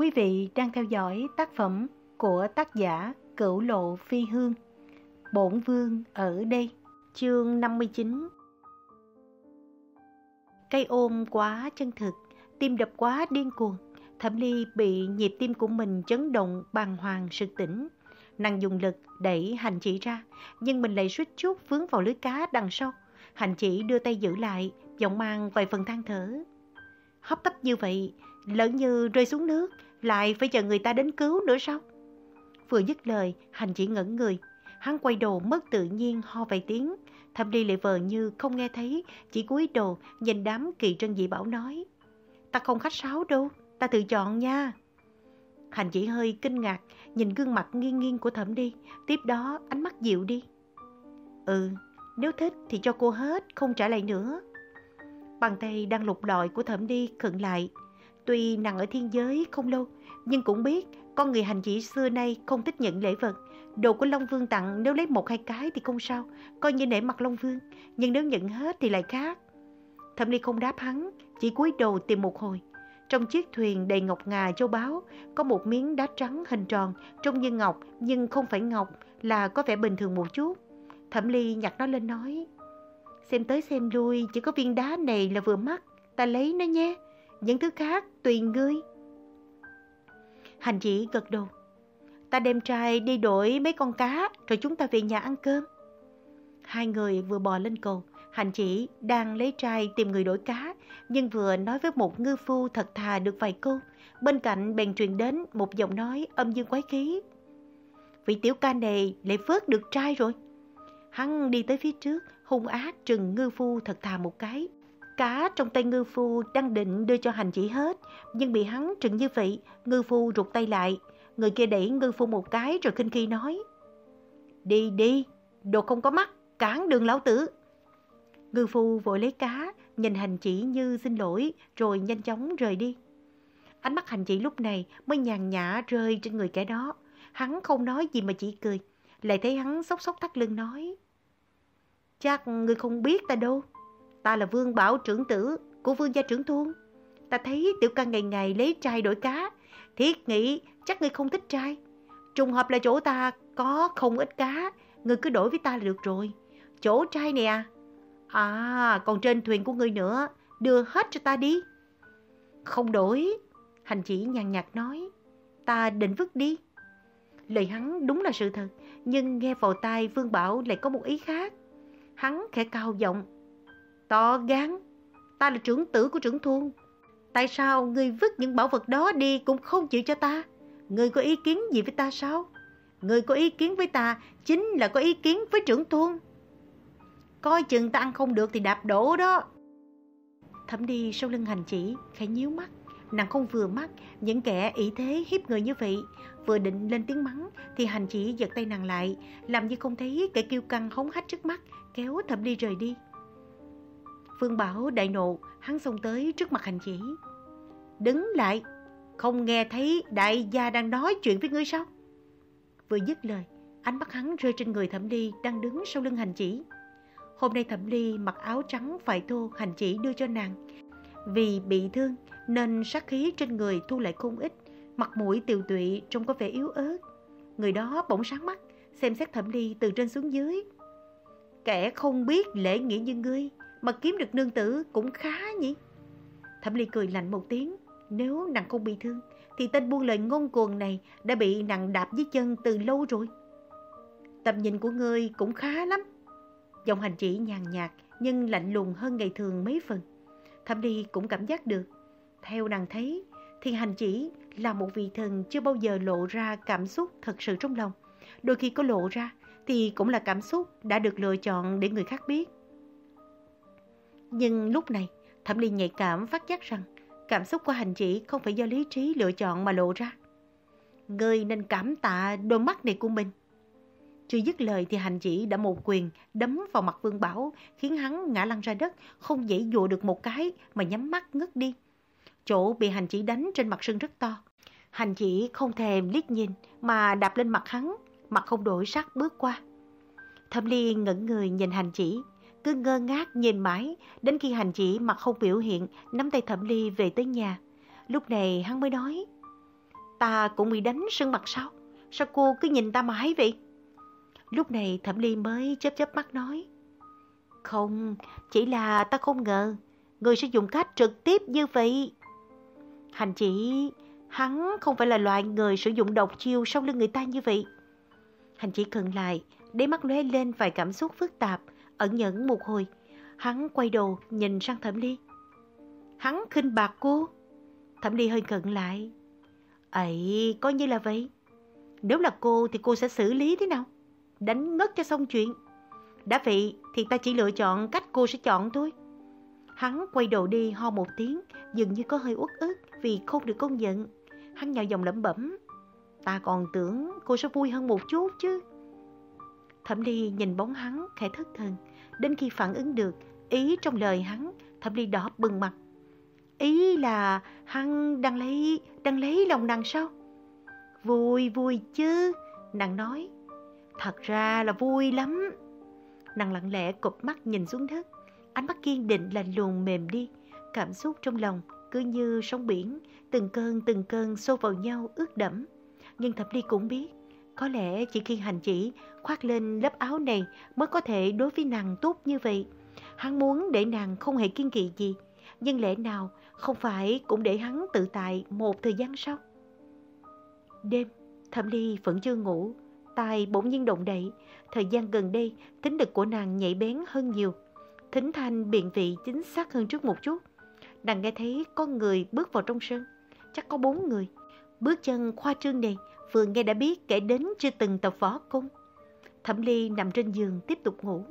Quý vị đang theo dõi tác phẩm của tác giả Cửu Lộ Phi Hương. Bổn Vương ở đây, chương 59. Cây ôm quá chân thực, tim đập quá điên cuồng. Thẩm Ly bị nhịp tim của mình chấn động bàng hoàng sự tỉnh. Nàng dùng lực đẩy hành chỉ ra, nhưng mình lại suýt chút vướng vào lưới cá đằng sau. Hành chỉ đưa tay giữ lại, giọng mang vài phần than thở. Hấp tấp như vậy, lỡ như rơi xuống nước, lại phải chờ người ta đến cứu nữa sao? Vừa dứt lời, hành chỉ ngẩn người. Hắn quay đồ mất tự nhiên ho vài tiếng. Thẩm Ly lại vờ như không nghe thấy, chỉ cúi đồ, nhìn đám kỳ trân dị bảo nói. Ta không khách sáo đâu, ta tự chọn nha. Hành chỉ hơi kinh ngạc, nhìn gương mặt nghiêng nghiêng của thẩm đi, tiếp đó ánh mắt dịu đi. Ừ, nếu thích thì cho cô hết, không trả lại nữa. Bàn tay đang lục lọi của thẩm đi khựng lại. Tuy nàng ở thiên giới không lâu, nhưng cũng biết con người hành chỉ xưa nay không thích nhận lễ vật. Đồ của Long Vương tặng nếu lấy một hai cái thì không sao, coi như nể mặt Long Vương. Nhưng nếu nhận hết thì lại khác. Thẩm Ly không đáp hắn, chỉ cúi đầu tìm một hồi. Trong chiếc thuyền đầy ngọc ngà châu báu, có một miếng đá trắng hình tròn, trông như ngọc nhưng không phải ngọc, là có vẻ bình thường một chút. Thẩm Ly nhặt nó lên nói, xem tới xem lui, chỉ có viên đá này là vừa mắt, ta lấy nó nhé, những thứ khác tùy ngươi. Hành chỉ gật đầu, ta đem trai đi đổi mấy con cá, rồi chúng ta về nhà ăn cơm. Hai người vừa bò lên cầu, hành chỉ đang lấy trai tìm người đổi cá, nhưng vừa nói với một ngư phu thật thà được vài câu, bên cạnh bèn truyền đến một giọng nói âm dương quái khí. Vị tiểu ca này lại vớt được trai rồi. Hắn đi tới phía trước, hung ác trừng ngư phu thật thà một cái. Cá trong tay ngư phu đang định đưa cho hành chỉ hết, nhưng bị hắn trừng như vậy, ngư phu rụt tay lại. Người kia đẩy ngư phu một cái rồi kinh khi nói. Đi đi, đồ không có mắt, cản đường lão tử. Ngư phu vội lấy cá, nhìn hành chỉ như xin lỗi rồi nhanh chóng rời đi. Ánh mắt hành chỉ lúc này mới nhàn nhã rơi trên người kẻ đó. Hắn không nói gì mà chỉ cười. Lại thấy hắn sốc sốc thắt lưng nói. Chắc ngươi không biết ta đâu. Ta là vương bảo trưởng tử của vương gia trưởng thôn. Ta thấy tiểu ca ngày ngày lấy trai đổi cá. Thiết nghĩ chắc ngươi không thích trai. Trùng hợp là chỗ ta có không ít cá. Ngươi cứ đổi với ta là được rồi. Chỗ trai nè à. Còn trên thuyền của ngươi nữa. Đưa hết cho ta đi. Không đổi. Hành chỉ nhàn nhạt nói. Ta định vứt đi. Lời hắn đúng là sự thật. Nhưng nghe vào tai Vương Bảo lại có một ý khác. Hắn khẽ cao giọng. To gan, ta là trưởng tử của trưởng thôn. Tại sao ngươi vứt những bảo vật đó đi cũng không chịu cho ta? Ngươi có ý kiến gì với ta sao? Ngươi có ý kiến với ta chính là có ý kiến với trưởng thôn. Coi chừng ta ăn không được thì đạp đổ đó. Thẩm đi sau lưng hành chỉ, khẽ nhíu mắt. Nàng không vừa mắt, những kẻ ý thế hiếp người như vậy. Vừa định lên tiếng mắng, thì hành chỉ giật tay nàng lại, làm như không thấy kẻ kiêu căng hống hách trước mắt, kéo thẩm đi rời đi. Phương Bảo đại nộ, hắn xông tới trước mặt hành chỉ. Đứng lại, không nghe thấy đại gia đang nói chuyện với ngươi sao? Vừa dứt lời, ánh mắt hắn rơi trên người thẩm ly đang đứng sau lưng hành chỉ. Hôm nay thẩm ly mặc áo trắng phải thô hành chỉ đưa cho nàng. Vì bị thương nên sát khí trên người thu lại không ít, mặt mũi tiều tụy trông có vẻ yếu ớt. Người đó bỗng sáng mắt, xem xét thẩm ly từ trên xuống dưới. Kẻ không biết lễ nghĩa như ngươi mà kiếm được nương tử cũng khá nhỉ? Thẩm ly cười lạnh một tiếng, nếu nàng không bị thương thì tên buôn lời ngôn cuồng này đã bị nàng đạp dưới chân từ lâu rồi. Tầm nhìn của ngươi cũng khá lắm. Giọng hành chỉ nhàn nhạt nhưng lạnh lùng hơn ngày thường mấy phần. Thẩm ly cũng cảm giác được. Theo nàng thấy thì hành chỉ là một vị thần chưa bao giờ lộ ra cảm xúc thật sự trong lòng. Đôi khi có lộ ra thì cũng là cảm xúc đã được lựa chọn để người khác biết. Nhưng lúc này, Thẩm Ly nhạy cảm phát giác rằng cảm xúc của hành chỉ không phải do lý trí lựa chọn mà lộ ra. ngươi nên cảm tạ đôi mắt này của mình. Chưa dứt lời thì hành chỉ đã một quyền đấm vào mặt Vương Bảo khiến hắn ngã lăn ra đất, không dễ dụa được một cái mà nhắm mắt ngất đi. Chỗ bị hành chỉ đánh trên mặt sưng rất to. Hành chỉ không thèm liếc nhìn mà đạp lên mặt hắn, mặt không đổi sắc bước qua. Thẩm Ly ngẩn người nhìn hành chỉ, cứ ngơ ngác nhìn mãi, đến khi hành chỉ mặt không biểu hiện, nắm tay Thẩm Ly về tới nhà. Lúc này hắn mới nói, ta cũng bị đánh sưng mặt sao? Sao cô cứ nhìn ta mãi vậy? Lúc này Thẩm Ly mới chớp chớp mắt nói. Không, chỉ là ta không ngờ người sẽ dùng cách trực tiếp như vậy. Hành chỉ, hắn không phải là loại người sử dụng độc chiêu sau lưng người ta như vậy. Hành chỉ khựng lại, để mắt lóe lên vài cảm xúc phức tạp, ẩn nhẫn một hồi. Hắn quay đầu nhìn sang Thẩm Ly. Hắn khinh bạc cô. Thẩm Ly hơi cận lại. Ấy, coi như là vậy. Nếu là cô thì cô sẽ xử lý thế nào? Đánh ngất cho xong chuyện. Đã vậy thì ta chỉ lựa chọn cách cô sẽ chọn thôi. Hắn quay đầu đi ho một tiếng, dường như có hơi uất ức vì không được công nhận. Hắn nhỏ giọng lẩm bẩm. Ta còn tưởng cô sẽ vui hơn một chút chứ. Thẩm Ly nhìn bóng hắn khẽ thất thần. Đến khi phản ứng được ý trong lời hắn, Thẩm Ly đỏ bừng mặt. Ý là hắn đang lấy, đang lấy lòng nàng sao? Vui, vui chứ, nàng nói. Thật ra là vui lắm. Nàng lặng lẽ cụp mắt nhìn xuống đất, ánh mắt kiên định lạnh lùng mềm đi, cảm xúc trong lòng cứ như sóng biển, từng cơn từng cơn xô vào nhau ướt đẫm. Nhưng Thập Ly cũng biết, có lẽ chỉ khi hành chỉ khoác lên lớp áo này mới có thể đối với nàng tốt như vậy. Hắn muốn để nàng không hề kiên kỵ gì, nhưng lẽ nào không phải cũng để hắn tự tại một thời gian sau? Đêm, Thẩm Ly vẫn chưa ngủ, tai bỗng nhiên động đậy. Thời gian gần đây, tính lực của nàng nhạy bén hơn nhiều. Thính thanh biện vị chính xác hơn trước một chút. Nàng nghe thấy có người bước vào trong sân. Chắc có bốn người. Bước chân khoa trương này vừa nghe đã biết kể đến chưa từng tập phó cung Thẩm Ly nằm trên giường tiếp tục ngủ.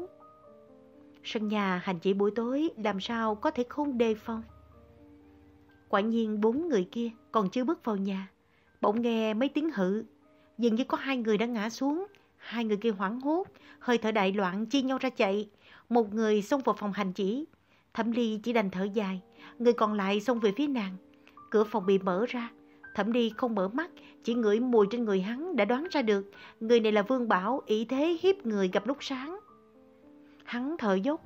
Sân nhà hành chỉ buổi tối làm sao có thể không đề phòng. Quả nhiên bốn người kia còn chưa bước vào nhà. Bỗng nghe mấy tiếng hự dường như có hai người đã ngã xuống. Hai người kia hoảng hốt, hơi thở đại loạn chia nhau ra chạy. Một người xông vào phòng hành chỉ. Thẩm Ly chỉ đành thở dài, người còn lại xông về phía nàng. Cửa phòng bị mở ra. Thẩm đi không mở mắt, chỉ ngửi mùi trên người hắn đã đoán ra được. Người này là Vương Bảo, ý thế hiếp người gặp lúc sáng. Hắn thở dốc,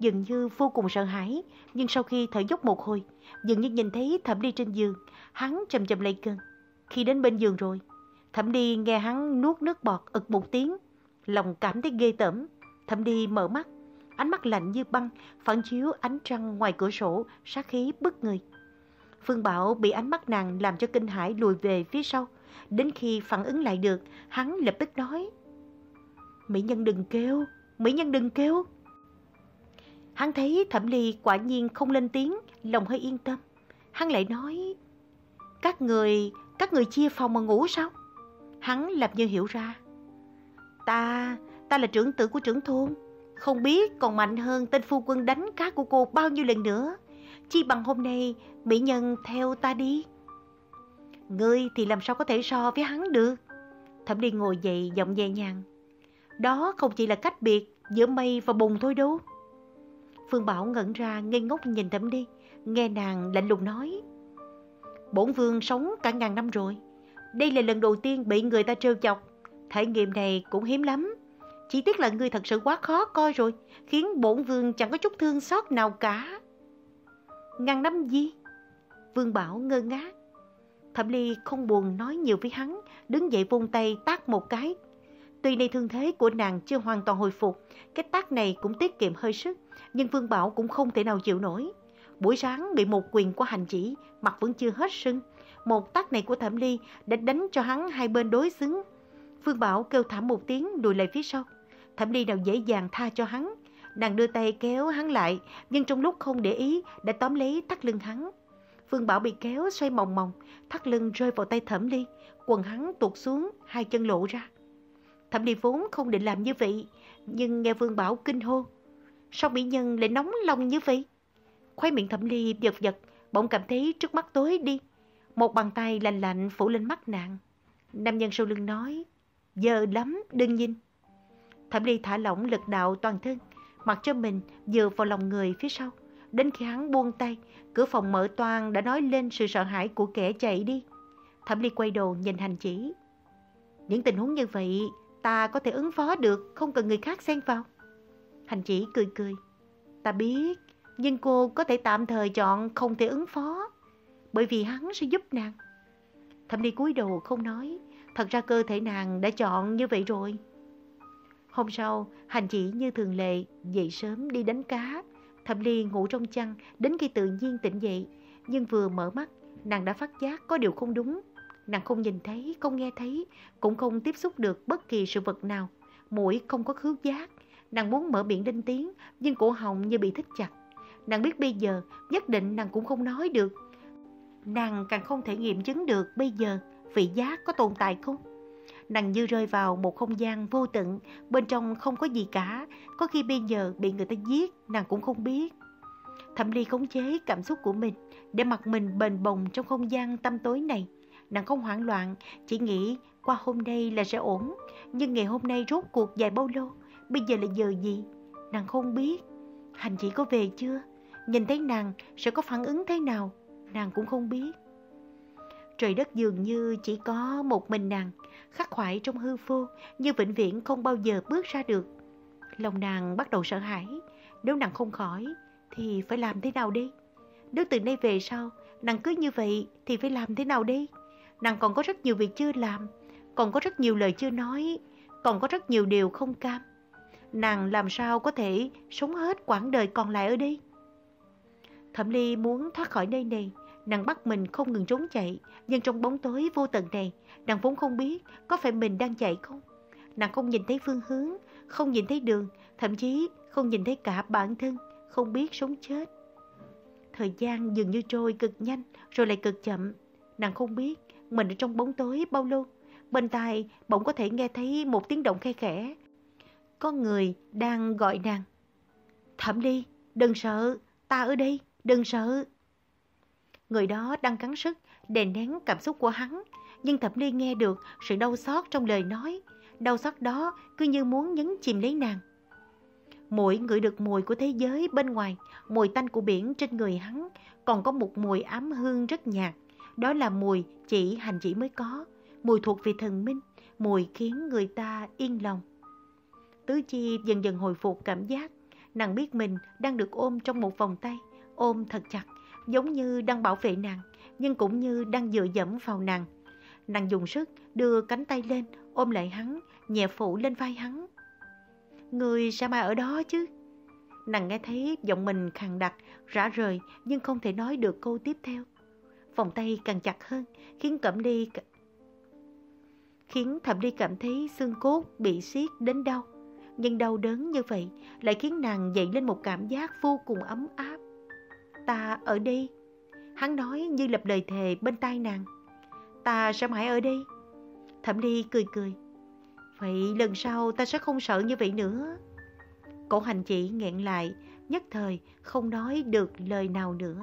dường như vô cùng sợ hãi. Nhưng sau khi thở dốc một hồi, dường như nhìn thấy Thẩm đi trên giường, hắn chậm chậm lấy cơn. Khi đến bên giường rồi, Thẩm đi nghe hắn nuốt nước bọt ực một tiếng, lòng cảm thấy ghê tởm. Thẩm đi mở mắt, ánh mắt lạnh như băng, phản chiếu ánh trăng ngoài cửa sổ, sát khí bức người. Phương Bảo bị ánh mắt nàng làm cho kinh hãi lùi về phía sau. Đến khi phản ứng lại được, hắn lập tức nói. Mỹ nhân đừng kêu, Mỹ nhân đừng kêu. Hắn thấy Thẩm Ly quả nhiên không lên tiếng, lòng hơi yên tâm. Hắn lại nói, các người, các người chia phòng mà ngủ sao? Hắn làm như hiểu ra. Ta, ta là trưởng tử của trưởng thôn. Không biết còn mạnh hơn tên phu quân đánh cá của cô bao nhiêu lần nữa. Chi bằng hôm nay, mỹ nhân theo ta đi. Ngươi thì làm sao có thể so với hắn được. Thẩm đi ngồi dậy giọng nhẹ nhàng. Đó không chỉ là cách biệt giữa mây và bùn thôi đâu. Phương Bảo ngẩn ra ngây ngốc nhìn Thẩm đi, nghe nàng lạnh lùng nói. Bổn vương sống cả ngàn năm rồi, đây là lần đầu tiên bị người ta trêu chọc. Thể nghiệm này cũng hiếm lắm. Chỉ tiếc là ngươi thật sự quá khó coi rồi, khiến bổn vương chẳng có chút thương xót nào cả. Ngăn năm gì? Vương Bảo ngơ ngác. Thẩm Ly không buồn nói nhiều với hắn, đứng dậy vung tay tác một cái. Tuy nay thương thế của nàng chưa hoàn toàn hồi phục, cái tác này cũng tiết kiệm hơi sức, nhưng Vương Bảo cũng không thể nào chịu nổi. Buổi sáng bị một quyền của hành chỉ, mặt vẫn chưa hết sưng, một tát này của Thẩm Ly đã đánh cho hắn hai bên đối xứng. Phương Bảo kêu thảm một tiếng đùi lại phía sau. Thẩm Ly nào dễ dàng tha cho hắn. Nàng đưa tay kéo hắn lại, nhưng trong lúc không để ý đã tóm lấy thắt lưng hắn. Phương Bảo bị kéo xoay mòng mòng, thắt lưng rơi vào tay Thẩm Ly, quần hắn tuột xuống, hai chân lộ ra. Thẩm Ly vốn không định làm như vậy, nhưng nghe Phương Bảo kinh hô. Sao mỹ nhân lại nóng lòng như vậy? Khoai miệng Thẩm Ly giật giật, bỗng cảm thấy trước mắt tối đi. Một bàn tay lạnh lạnh phủ lên mắt nàng. Nam nhân sau lưng nói, giờ lắm, đừng nhìn. Thẩm Ly thả lỏng lực đạo toàn thân, mặc cho mình dựa vào lòng người phía sau. Đến khi hắn buông tay, cửa phòng mở toang đã nói lên sự sợ hãi của kẻ chạy đi. Thẩm Ly quay đầu nhìn hành chỉ. Những tình huống như vậy, ta có thể ứng phó được, không cần người khác xen vào. Hành chỉ cười cười. Ta biết, nhưng cô có thể tạm thời chọn không thể ứng phó bởi vì hắn sẽ giúp nàng. Thẩm Ly cúi đầu không nói. Thật ra cơ thể nàng đã chọn như vậy rồi. Hôm sau, hành chỉ như thường lệ, dậy sớm đi đánh cá. Thẩm Ly ngủ trong chăn đến khi tự nhiên tỉnh dậy. Nhưng vừa mở mắt, nàng đã phát giác có điều không đúng. Nàng không nhìn thấy, không nghe thấy, cũng không tiếp xúc được bất kỳ sự vật nào. Mũi không có khứu giác. Nàng muốn mở miệng lên tiếng, nhưng cổ họng như bị thích chặt. Nàng biết bây giờ, nhất định nàng cũng không nói được. Nàng càng không thể nghiệm chứng được bây giờ vị giác có tồn tại không. Nàng như rơi vào một không gian vô tận, bên trong không có gì cả. Có khi bây giờ bị người ta giết, nàng cũng không biết. Thẩm Ly khống chế cảm xúc của mình để mặc mình bền bồng trong không gian tâm tối này. Nàng không hoảng loạn, chỉ nghĩ qua hôm nay là sẽ ổn. Nhưng ngày hôm nay rốt cuộc dài bao lâu? Bây giờ là giờ gì? Nàng không biết. Hành chỉ có về chưa? Nhìn thấy nàng sẽ có phản ứng thế nào? Nàng cũng không biết. Trời đất dường như chỉ có một mình nàng, khắc khoải trong hư vô, như vĩnh viễn không bao giờ bước ra được. Lòng nàng bắt đầu sợ hãi, nếu nàng không khỏi, thì phải làm thế nào đi? Nếu từ nay về sau, nàng cứ như vậy thì phải làm thế nào đi? Nàng còn có rất nhiều việc chưa làm, còn có rất nhiều lời chưa nói, còn có rất nhiều điều không cam. Nàng làm sao có thể sống hết quãng đời còn lại ở đây? Thẩm Ly muốn thoát khỏi nơi này, nàng bắt mình không ngừng trốn chạy, nhưng trong bóng tối vô tận này, nàng vốn không biết có phải mình đang chạy không. Nàng không nhìn thấy phương hướng, không nhìn thấy đường, thậm chí không nhìn thấy cả bản thân, không biết sống chết. Thời gian dường như trôi cực nhanh, rồi lại cực chậm. Nàng không biết mình ở trong bóng tối bao lâu. Bên tai bỗng có thể nghe thấy một tiếng động khe khẽ. Có người đang gọi nàng. Thẩm đi, đừng sợ, ta ở đây, đừng sợ. Người đó đang cắn sức, đè nén cảm xúc của hắn. Nhưng Thẩm Ly nghe được sự đau xót trong lời nói. Đau xót đó cứ như muốn nhấn chìm lấy nàng. Mỗi ngửi được mùi của thế giới bên ngoài, mùi tanh của biển trên người hắn, còn có một mùi ám hương rất nhạt. Đó là mùi chỉ hành chỉ mới có, mùi thuộc về thần minh, mùi khiến người ta yên lòng. Tứ chi dần dần hồi phục cảm giác, nàng biết mình đang được ôm trong một vòng tay, ôm thật chặt, giống như đang bảo vệ nàng, nhưng cũng như đang dựa dẫm vào nàng. Nàng dùng sức đưa cánh tay lên, ôm lại hắn, nhẹ phủ lên vai hắn. Người sao mà ở đó chứ? Nàng nghe thấy giọng mình khàn đặc, rã rời nhưng không thể nói được câu tiếp theo. Vòng tay càng chặt hơn, khiến Cẩm Ly khiến Thẩm Ly cảm thấy xương cốt bị siết đến đau. Nhưng đau đớn như vậy lại khiến nàng dậy lên một cảm giác vô cùng ấm áp. Ta ở đây. Hắn nói như lập lời thề bên tai nàng. Ta sẽ mãi ở đây. Thẩm Ly cười cười. Vậy lần sau ta sẽ không sợ như vậy nữa. Cổ hành chỉ nghẹn lại, nhất thời không nói được lời nào nữa.